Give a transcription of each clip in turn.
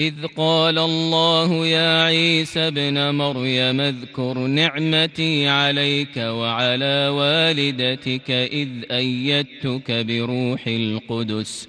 إذ قال الله يا عيسى ابن مريم اذكر نعمتي عليك وعلى والدتك إذ أيدتك بروح القدس.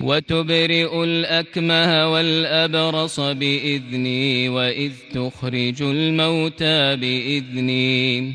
وتبرئ الأكمه والأبرص بإذني وإذ تخرج الموتى بإذني.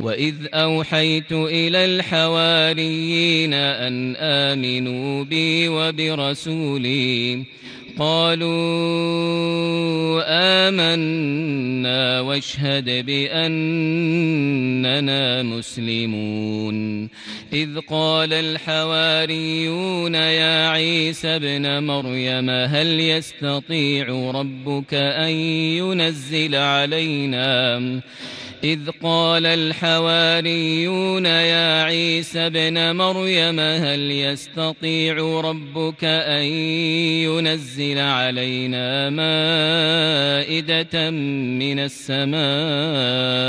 وإذ أوحيت إلى الحواريين أن آمنوا بي وبرسولي قالوا آمنا واشهد بأننا مسلمون. إذ قال الحواريون يا عيسى ابن مريم هل يستطيع ربك أن ينزل علينا؟ إذ قال الحواريون يا عيسى ابن مريم هل يستطيع ربك أن ينزل علينا مائدة من السماء؟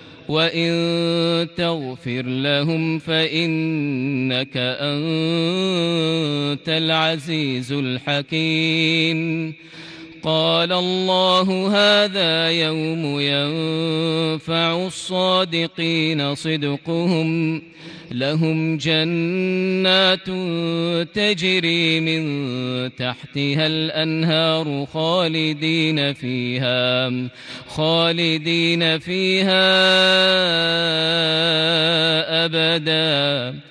وإن تغفر لهم فإنك أنت العزيز الحكيم قال الله هذا يوم ينفع الصادقين صدقهم. لهم جنات تجري من تحتها الأنهار خالدين فيها خالدين فيها أبداً.